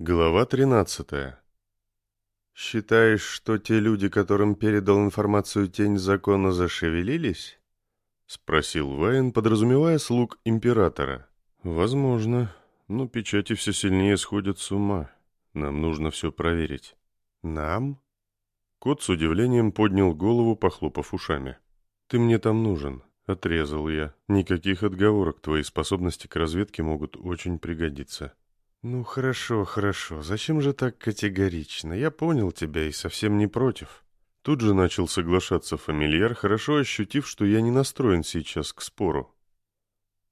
Глава 13. «Считаешь, что те люди, которым передал информацию тень закона, зашевелились?» — спросил Вайн, подразумевая слуг императора. «Возможно, но печати все сильнее сходят с ума. Нам нужно все проверить». «Нам?» Кот с удивлением поднял голову, похлопав ушами. «Ты мне там нужен», — отрезал я. «Никаких отговорок, твои способности к разведке могут очень пригодиться». «Ну хорошо, хорошо. Зачем же так категорично? Я понял тебя и совсем не против». Тут же начал соглашаться фамильяр, хорошо ощутив, что я не настроен сейчас к спору.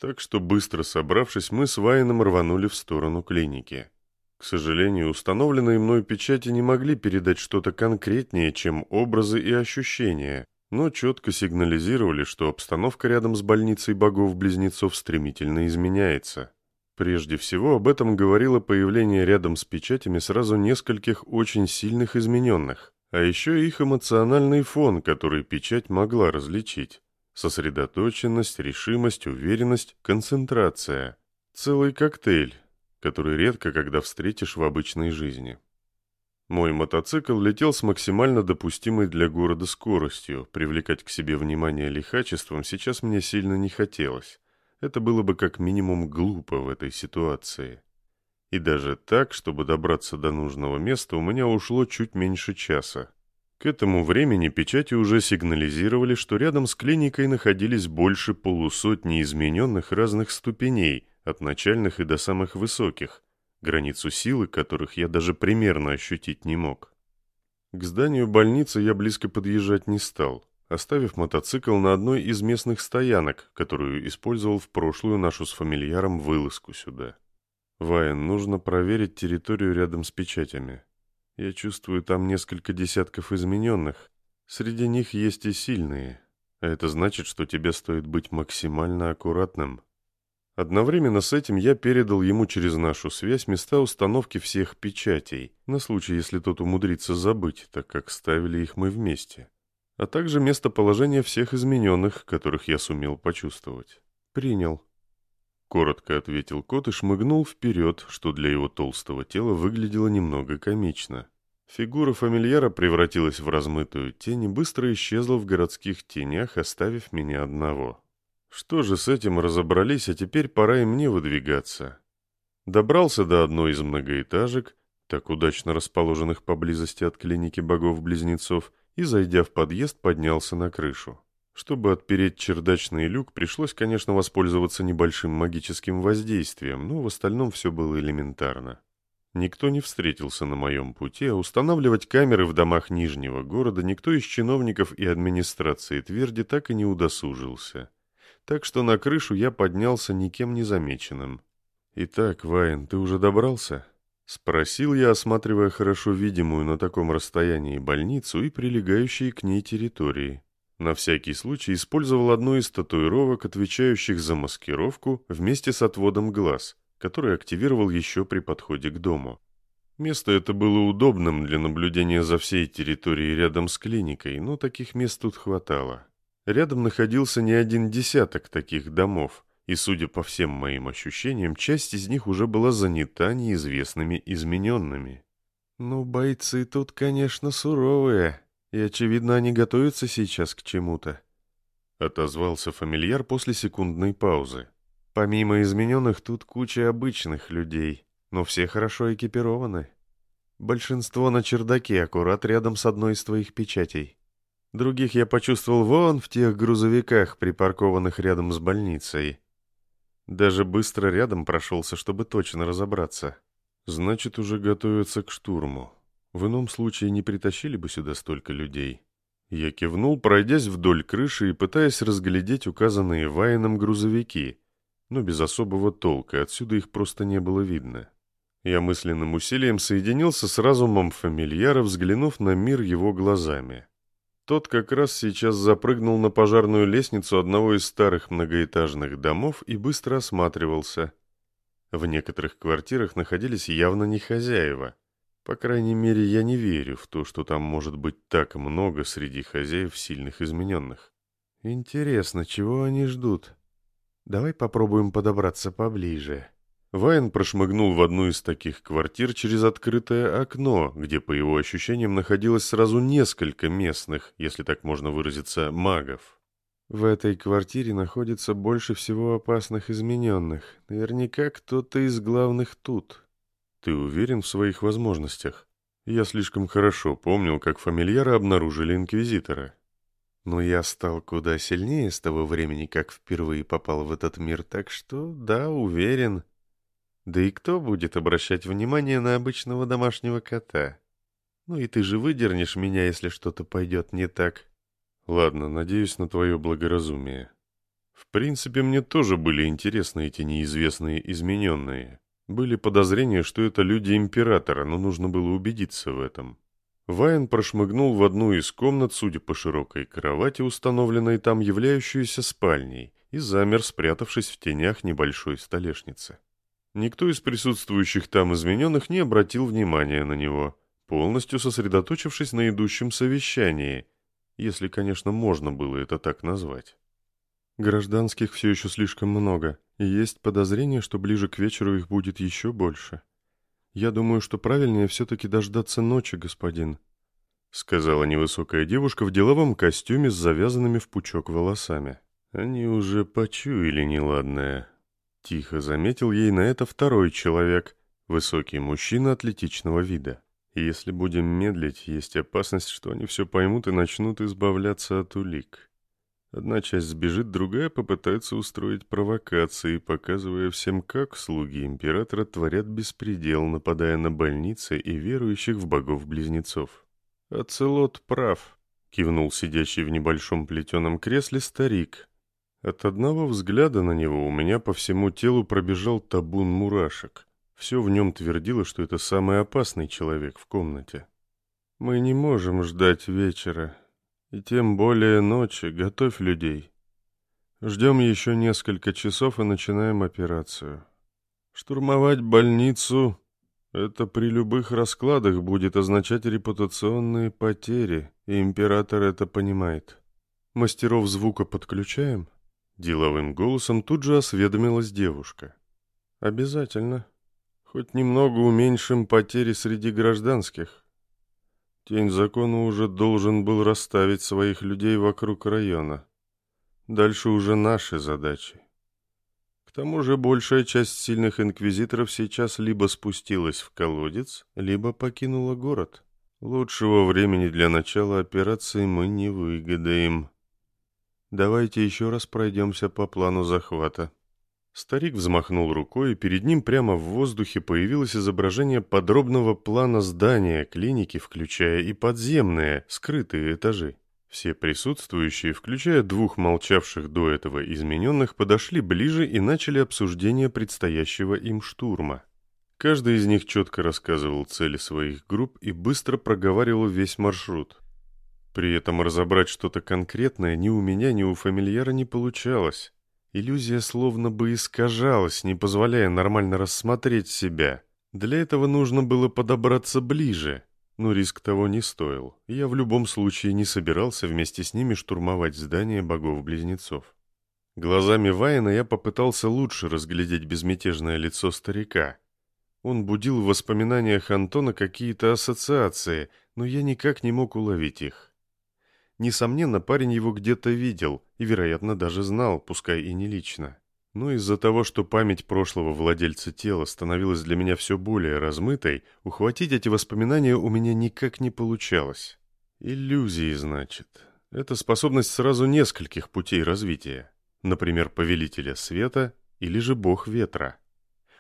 Так что, быстро собравшись, мы с Вайном рванули в сторону клиники. К сожалению, установленные мной печати не могли передать что-то конкретнее, чем образы и ощущения, но четко сигнализировали, что обстановка рядом с больницей богов-близнецов стремительно изменяется. Прежде всего, об этом говорило появление рядом с печатями сразу нескольких очень сильных измененных, а еще их эмоциональный фон, который печать могла различить. Сосредоточенность, решимость, уверенность, концентрация. Целый коктейль, который редко когда встретишь в обычной жизни. Мой мотоцикл летел с максимально допустимой для города скоростью, привлекать к себе внимание лихачеством сейчас мне сильно не хотелось. Это было бы как минимум глупо в этой ситуации. И даже так, чтобы добраться до нужного места, у меня ушло чуть меньше часа. К этому времени печати уже сигнализировали, что рядом с клиникой находились больше полусотни измененных разных ступеней, от начальных и до самых высоких, границу силы которых я даже примерно ощутить не мог. К зданию больницы я близко подъезжать не стал оставив мотоцикл на одной из местных стоянок, которую использовал в прошлую нашу с фамильяром вылазку сюда. Вайн, нужно проверить территорию рядом с печатями. Я чувствую там несколько десятков измененных. Среди них есть и сильные. А это значит, что тебе стоит быть максимально аккуратным. Одновременно с этим я передал ему через нашу связь места установки всех печатей, на случай, если тот умудрится забыть, так как ставили их мы вместе а также местоположение всех измененных, которых я сумел почувствовать. «Принял», — коротко ответил кот и шмыгнул вперед, что для его толстого тела выглядело немного комично. Фигура фамильяра превратилась в размытую тень и быстро исчезла в городских тенях, оставив меня одного. Что же с этим разобрались, а теперь пора и мне выдвигаться. Добрался до одной из многоэтажек, так удачно расположенных поблизости от клиники богов-близнецов, и, зайдя в подъезд, поднялся на крышу. Чтобы отпереть чердачный люк, пришлось, конечно, воспользоваться небольшим магическим воздействием, но в остальном все было элементарно. Никто не встретился на моем пути, а устанавливать камеры в домах Нижнего города никто из чиновников и администрации Тверди так и не удосужился. Так что на крышу я поднялся никем не замеченным. «Итак, Вайн, ты уже добрался?» Спросил я, осматривая хорошо видимую на таком расстоянии больницу и прилегающие к ней территории. На всякий случай использовал одну из татуировок, отвечающих за маскировку, вместе с отводом глаз, который активировал еще при подходе к дому. Место это было удобным для наблюдения за всей территорией рядом с клиникой, но таких мест тут хватало. Рядом находился не один десяток таких домов, и, судя по всем моим ощущениям, часть из них уже была занята неизвестными измененными. «Ну, бойцы тут, конечно, суровые, и, очевидно, они готовятся сейчас к чему-то», — отозвался фамильяр после секундной паузы. «Помимо измененных, тут куча обычных людей, но все хорошо экипированы. Большинство на чердаке, аккурат рядом с одной из твоих печатей. Других я почувствовал вон в тех грузовиках, припаркованных рядом с больницей». Даже быстро рядом прошелся, чтобы точно разобраться. Значит, уже готовятся к штурму. В ином случае не притащили бы сюда столько людей. Я кивнул, пройдясь вдоль крыши и пытаясь разглядеть указанные Вайном грузовики, но без особого толка, отсюда их просто не было видно. Я мысленным усилием соединился с разумом фамильяра, взглянув на мир его глазами. Тот как раз сейчас запрыгнул на пожарную лестницу одного из старых многоэтажных домов и быстро осматривался. В некоторых квартирах находились явно не хозяева. По крайней мере, я не верю в то, что там может быть так много среди хозяев сильных измененных. Интересно, чего они ждут? Давай попробуем подобраться поближе. Вайн прошмыгнул в одну из таких квартир через открытое окно, где, по его ощущениям, находилось сразу несколько местных, если так можно выразиться, магов. В этой квартире находится больше всего опасных измененных. Наверняка кто-то из главных тут. Ты уверен в своих возможностях? Я слишком хорошо помнил, как фамильяры обнаружили Инквизитора. Но я стал куда сильнее с того времени, как впервые попал в этот мир, так что, да, уверен. Да и кто будет обращать внимание на обычного домашнего кота? Ну и ты же выдернешь меня, если что-то пойдет не так. Ладно, надеюсь на твое благоразумие. В принципе, мне тоже были интересны эти неизвестные измененные. Были подозрения, что это люди Императора, но нужно было убедиться в этом. Вайн прошмыгнул в одну из комнат, судя по широкой кровати, установленной там, являющуюся спальней, и замер, спрятавшись в тенях небольшой столешницы. Никто из присутствующих там измененных не обратил внимания на него, полностью сосредоточившись на идущем совещании, если, конечно, можно было это так назвать. Гражданских все еще слишком много, и есть подозрение, что ближе к вечеру их будет еще больше. Я думаю, что правильнее все-таки дождаться ночи, господин», — сказала невысокая девушка в деловом костюме с завязанными в пучок волосами. «Они уже почуяли неладное», Тихо заметил ей на это второй человек, высокий мужчина атлетичного вида. если будем медлить, есть опасность, что они все поймут и начнут избавляться от улик. Одна часть сбежит, другая попытается устроить провокации, показывая всем, как слуги императора творят беспредел, нападая на больницы и верующих в богов-близнецов. «Ацелот прав», — кивнул сидящий в небольшом плетеном кресле старик, от одного взгляда на него у меня по всему телу пробежал табун мурашек. Все в нем твердило, что это самый опасный человек в комнате. Мы не можем ждать вечера, и тем более ночи, готовь людей. Ждем еще несколько часов и начинаем операцию. Штурмовать больницу — это при любых раскладах будет означать репутационные потери, и император это понимает. Мастеров звука подключаем? Деловым голосом тут же осведомилась девушка. «Обязательно. Хоть немного уменьшим потери среди гражданских. Тень закона уже должен был расставить своих людей вокруг района. Дальше уже наши задачи. К тому же большая часть сильных инквизиторов сейчас либо спустилась в колодец, либо покинула город. Лучшего времени для начала операции мы не выгадаем». Давайте еще раз пройдемся по плану захвата. Старик взмахнул рукой, и перед ним прямо в воздухе появилось изображение подробного плана здания клиники, включая и подземные, скрытые этажи. Все присутствующие, включая двух молчавших до этого измененных, подошли ближе и начали обсуждение предстоящего им штурма. Каждый из них четко рассказывал цели своих групп и быстро проговаривал весь маршрут. При этом разобрать что-то конкретное ни у меня, ни у фамильяра не получалось. Иллюзия словно бы искажалась, не позволяя нормально рассмотреть себя. Для этого нужно было подобраться ближе, но риск того не стоил. Я в любом случае не собирался вместе с ними штурмовать здание богов-близнецов. Глазами Вайна я попытался лучше разглядеть безмятежное лицо старика. Он будил в воспоминаниях Антона какие-то ассоциации, но я никак не мог уловить их. Несомненно, парень его где-то видел и, вероятно, даже знал, пускай и не лично. Но из-за того, что память прошлого владельца тела становилась для меня все более размытой, ухватить эти воспоминания у меня никак не получалось. Иллюзии, значит. Это способность сразу нескольких путей развития. Например, Повелителя Света или же Бог Ветра.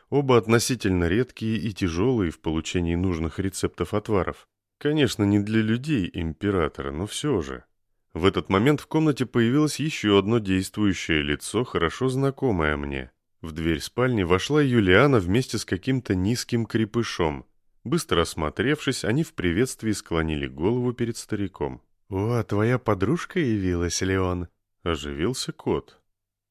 Оба относительно редкие и тяжелые в получении нужных рецептов отваров. Конечно, не для людей императора, но все же. В этот момент в комнате появилось еще одно действующее лицо, хорошо знакомое мне. В дверь спальни вошла Юлиана вместе с каким-то низким крепышом. Быстро осмотревшись, они в приветствии склонили голову перед стариком. «О, твоя подружка явилась, Леон!» — оживился кот.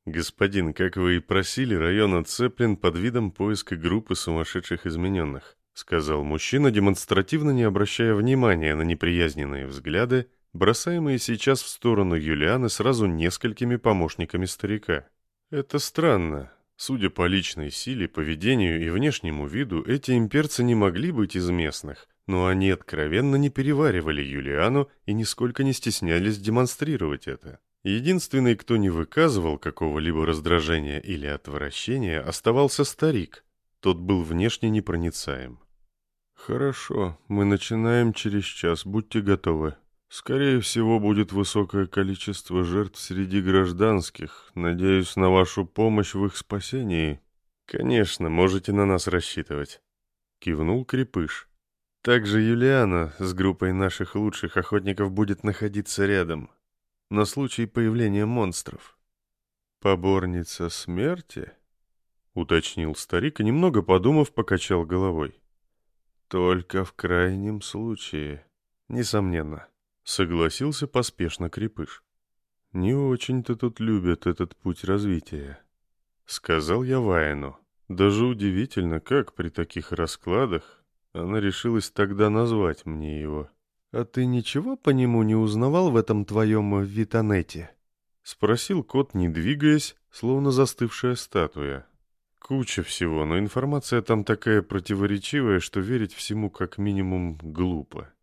«Господин, как вы и просили, район отцеплен под видом поиска группы сумасшедших измененных сказал мужчина, демонстративно не обращая внимания на неприязненные взгляды, бросаемые сейчас в сторону Юлианы сразу несколькими помощниками старика. «Это странно. Судя по личной силе, поведению и внешнему виду, эти имперцы не могли быть из местных, но они откровенно не переваривали Юлиану и нисколько не стеснялись демонстрировать это. Единственный, кто не выказывал какого-либо раздражения или отвращения, оставался старик. Тот был внешне непроницаем. «Хорошо, мы начинаем через час, будьте готовы. Скорее всего, будет высокое количество жертв среди гражданских. Надеюсь на вашу помощь в их спасении». «Конечно, можете на нас рассчитывать», — кивнул Крепыш. «Также Юлиана с группой наших лучших охотников будет находиться рядом, на случай появления монстров». «Поборница смерти?» — уточнил старик и, немного подумав, покачал головой. Только в крайнем случае. Несомненно. Согласился поспешно Крепыш. Не очень-то тут любят этот путь развития. Сказал я Ваену. Даже удивительно, как при таких раскладах она решилась тогда назвать мне его. «А ты ничего по нему не узнавал в этом твоем витанете?» Спросил кот, не двигаясь, словно застывшая статуя. Куча всего, но информация там такая противоречивая, что верить всему как минимум глупо.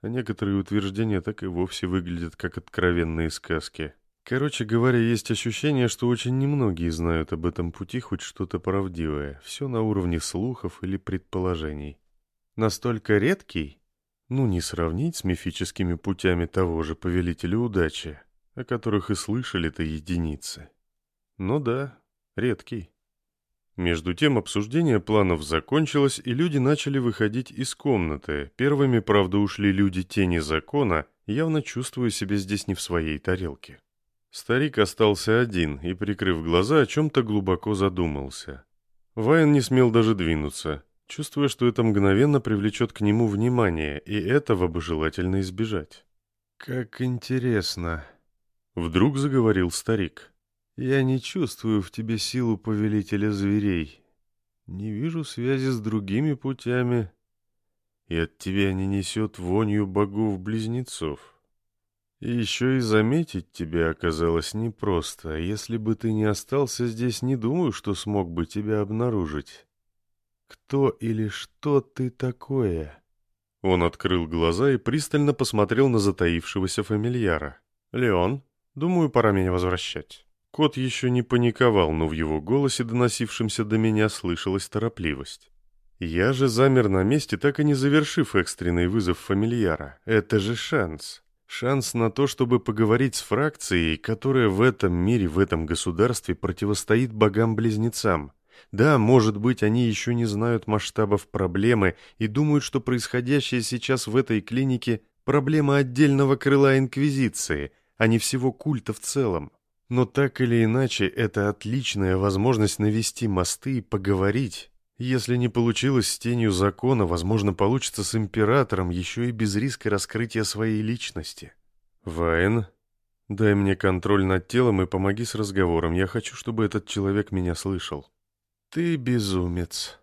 А некоторые утверждения так и вовсе выглядят как откровенные сказки. Короче говоря, есть ощущение, что очень немногие знают об этом пути хоть что-то правдивое. Все на уровне слухов или предположений. Настолько редкий? Ну, не сравнить с мифическими путями того же Повелителя Удачи, о которых и слышали-то единицы. Ну да, редкий. Между тем обсуждение планов закончилось, и люди начали выходить из комнаты. Первыми, правда, ушли люди тени закона, явно чувствуя себя здесь не в своей тарелке. Старик остался один и, прикрыв глаза, о чем-то глубоко задумался. Вайн не смел даже двинуться, чувствуя, что это мгновенно привлечет к нему внимание, и этого бы желательно избежать. «Как интересно!» — вдруг заговорил старик. Я не чувствую в тебе силу повелителя зверей. Не вижу связи с другими путями, и от тебя не несет вонью богов-близнецов. И еще и заметить тебя оказалось непросто. Если бы ты не остался здесь, не думаю, что смог бы тебя обнаружить. Кто или что ты такое?» Он открыл глаза и пристально посмотрел на затаившегося фамильяра. «Леон, думаю, пора меня возвращать». Кот еще не паниковал, но в его голосе, доносившемся до меня, слышалась торопливость. Я же замер на месте, так и не завершив экстренный вызов фамильяра. Это же шанс. Шанс на то, чтобы поговорить с фракцией, которая в этом мире, в этом государстве противостоит богам-близнецам. Да, может быть, они еще не знают масштабов проблемы и думают, что происходящее сейчас в этой клинике – проблема отдельного крыла Инквизиции, а не всего культа в целом. Но так или иначе, это отличная возможность навести мосты и поговорить. Если не получилось с тенью закона, возможно, получится с императором, еще и без риска раскрытия своей личности. Вайн, дай мне контроль над телом и помоги с разговором. Я хочу, чтобы этот человек меня слышал. Ты безумец.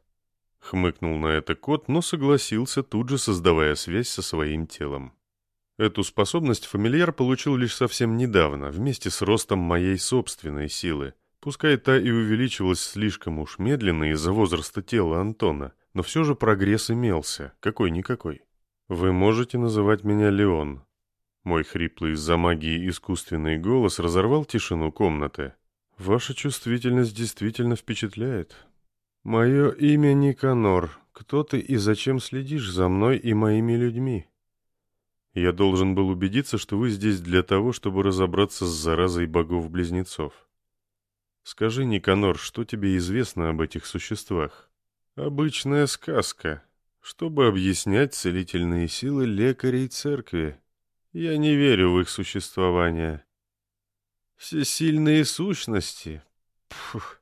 Хмыкнул на это кот, но согласился, тут же создавая связь со своим телом. Эту способность фамильяр получил лишь совсем недавно, вместе с ростом моей собственной силы. Пускай та и увеличивалась слишком уж медленно из-за возраста тела Антона, но все же прогресс имелся, какой-никакой. Вы можете называть меня Леон. Мой хриплый из-за магии искусственный голос разорвал тишину комнаты. Ваша чувствительность действительно впечатляет. Мое имя Никанор. Кто ты и зачем следишь за мной и моими людьми? Я должен был убедиться, что вы здесь для того, чтобы разобраться с заразой богов-близнецов. Скажи, Никанор, что тебе известно об этих существах? Обычная сказка, чтобы объяснять целительные силы лекарей церкви. Я не верю в их существование. Все сильные сущности. Пфух.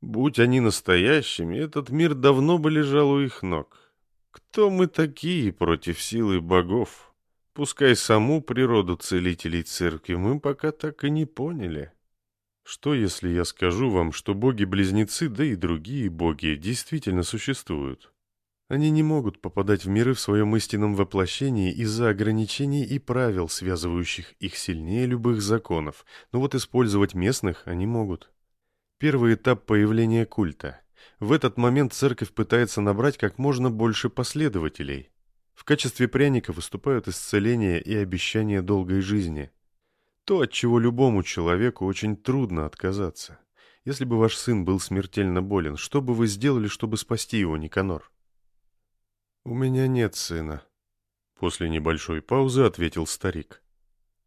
Будь они настоящими, этот мир давно бы лежал у их ног. Кто мы такие против силы богов? Пускай саму природу целителей церкви мы пока так и не поняли. Что, если я скажу вам, что боги-близнецы, да и другие боги, действительно существуют? Они не могут попадать в миры в своем истинном воплощении из-за ограничений и правил, связывающих их сильнее любых законов, но вот использовать местных они могут. Первый этап появления культа. В этот момент церковь пытается набрать как можно больше последователей. В качестве пряника выступают исцеление и обещание долгой жизни. То, от чего любому человеку очень трудно отказаться. Если бы ваш сын был смертельно болен, что бы вы сделали, чтобы спасти его, Никанор? «У меня нет сына», — после небольшой паузы ответил старик.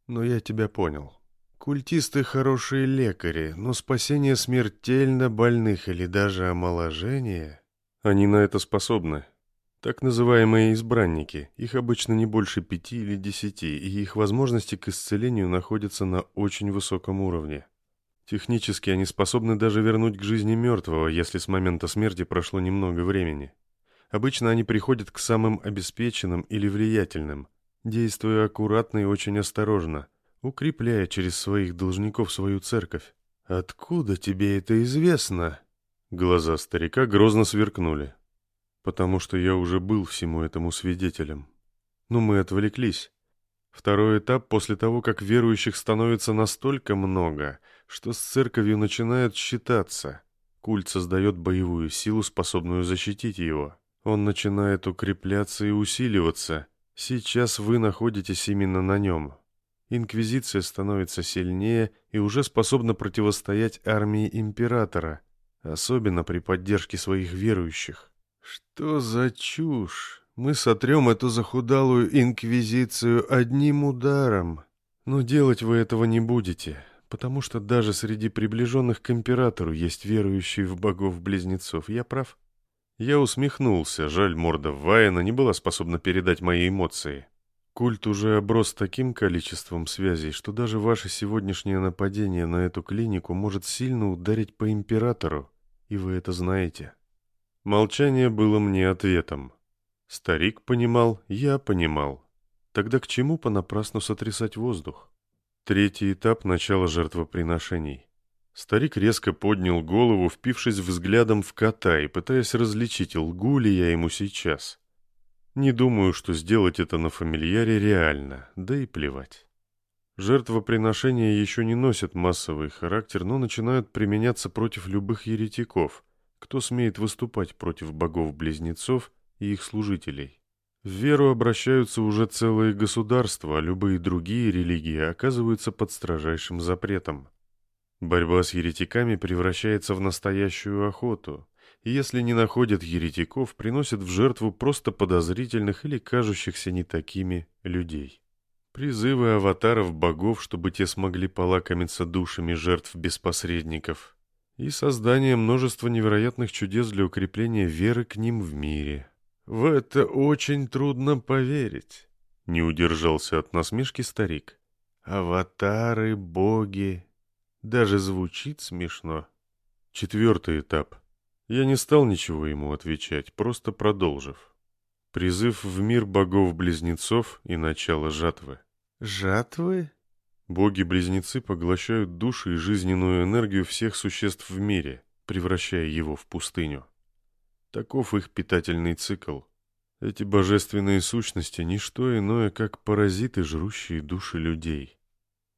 «Но я тебя понял. Культисты хорошие лекари, но спасение смертельно больных или даже омоложение... Они на это способны. Так называемые избранники, их обычно не больше пяти или десяти, и их возможности к исцелению находятся на очень высоком уровне. Технически они способны даже вернуть к жизни мертвого, если с момента смерти прошло немного времени. Обычно они приходят к самым обеспеченным или влиятельным, действуя аккуратно и очень осторожно, укрепляя через своих должников свою церковь. «Откуда тебе это известно?» Глаза старика грозно сверкнули. «Потому что я уже был всему этому свидетелем. Но мы отвлеклись. Второй этап после того, как верующих становится настолько много, что с церковью начинают считаться. Культ создает боевую силу, способную защитить его. Он начинает укрепляться и усиливаться. Сейчас вы находитесь именно на нем. Инквизиция становится сильнее и уже способна противостоять армии императора, особенно при поддержке своих верующих. Что за чушь? Мы сотрем эту захудалую инквизицию одним ударом. Но делать вы этого не будете, потому что даже среди приближенных к императору есть верующие в богов-близнецов. Я прав? Я усмехнулся, жаль, морда Вайена не была способна передать мои эмоции. Культ уже оброс таким количеством связей, что даже ваше сегодняшнее нападение на эту клинику может сильно ударить по императору, и вы это знаете. Молчание было мне ответом. Старик понимал, я понимал. Тогда к чему понапрасну сотрясать воздух? Третий этап начала жертвоприношений. Старик резко поднял голову, впившись взглядом в кота и пытаясь различить, лгу ли я ему сейчас. Не думаю, что сделать это на фамильяре реально, да и плевать. Жертвоприношения еще не носят массовый характер, но начинают применяться против любых еретиков, кто смеет выступать против богов-близнецов и их служителей. В веру обращаются уже целые государства, а любые другие религии оказываются под строжайшим запретом. Борьба с еретиками превращается в настоящую охоту – и если не находят еретиков, приносят в жертву просто подозрительных или кажущихся не такими людей. Призывы аватаров богов, чтобы те смогли полакомиться душами жертв без посредников, и создание множества невероятных чудес для укрепления веры к ним в мире. В это очень трудно поверить, не удержался от насмешки старик. Аватары, боги, даже звучит смешно. Четвертый этап. Я не стал ничего ему отвечать, просто продолжив. Призыв в мир богов-близнецов и начало жатвы. Жатвы? Боги-близнецы поглощают души и жизненную энергию всех существ в мире, превращая его в пустыню. Таков их питательный цикл. Эти божественные сущности – ничто иное, как паразиты, жрущие души людей.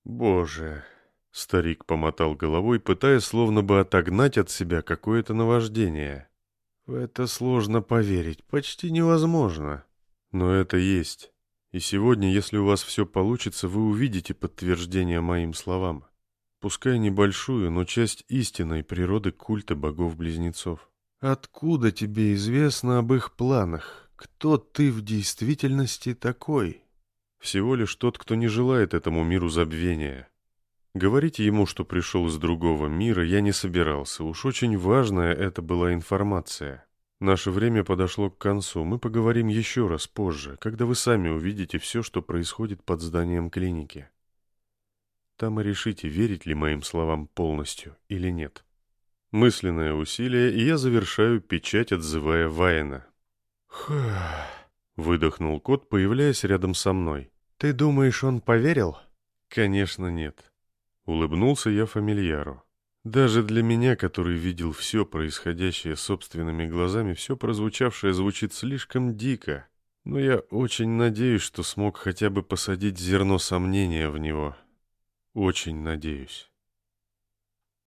Боже, Старик помотал головой, пытаясь словно бы отогнать от себя какое-то наваждение. В это сложно поверить, почти невозможно. Но это есть. И сегодня, если у вас все получится, вы увидите подтверждение моим словам. Пускай небольшую, но часть истинной природы культа богов-близнецов. Откуда тебе известно об их планах? Кто ты в действительности такой? Всего лишь тот, кто не желает этому миру забвения. Говорить ему, что пришел из другого мира, я не собирался. Уж очень важная это была информация. Наше время подошло к концу. Мы поговорим еще раз позже, когда вы сами увидите все, что происходит под зданием клиники. Там и решите, верить ли моим словам полностью или нет. Мысленное усилие, и я завершаю печать, отзывая Вайена. «Хах!» — выдохнул кот, появляясь рядом со мной. «Ты думаешь, он поверил?» «Конечно нет. Улыбнулся я фамильяру. Даже для меня, который видел все происходящее собственными глазами, все прозвучавшее звучит слишком дико. Но я очень надеюсь, что смог хотя бы посадить зерно сомнения в него. Очень надеюсь.